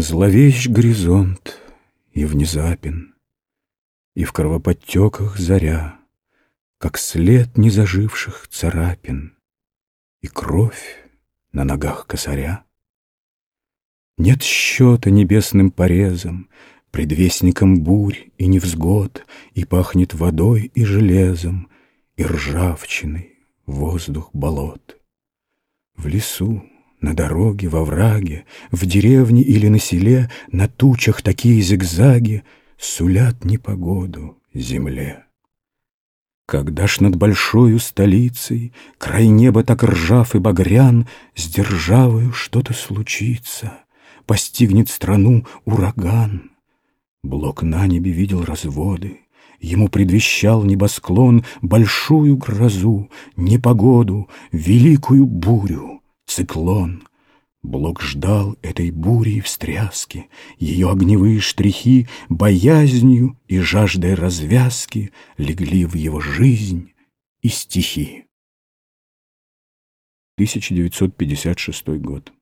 Зловещ горизонт и внезапен, И в кровоподтеках заря, Как след незаживших царапин И кровь на ногах косаря. Нет счета небесным порезом, Предвестником бурь и невзгод, И пахнет водой и железом, И ржавчиной воздух болот. В лесу, на дороге, во враге, В деревне или на селе На тучах такие зигзаги Сулят непогоду земле. Когда ж над большою столицей Край неба так ржав и багрян, С державою что-то случится, Постигнет страну ураган. Блок на небе видел разводы, Ему предвещал небосклон Большую грозу, непогоду, Великую бурю, циклон. Блок ждал этой бури и встряски, Ее огневые штрихи Боязнью и жаждой развязки Легли в его жизнь и стихи. 1956 год.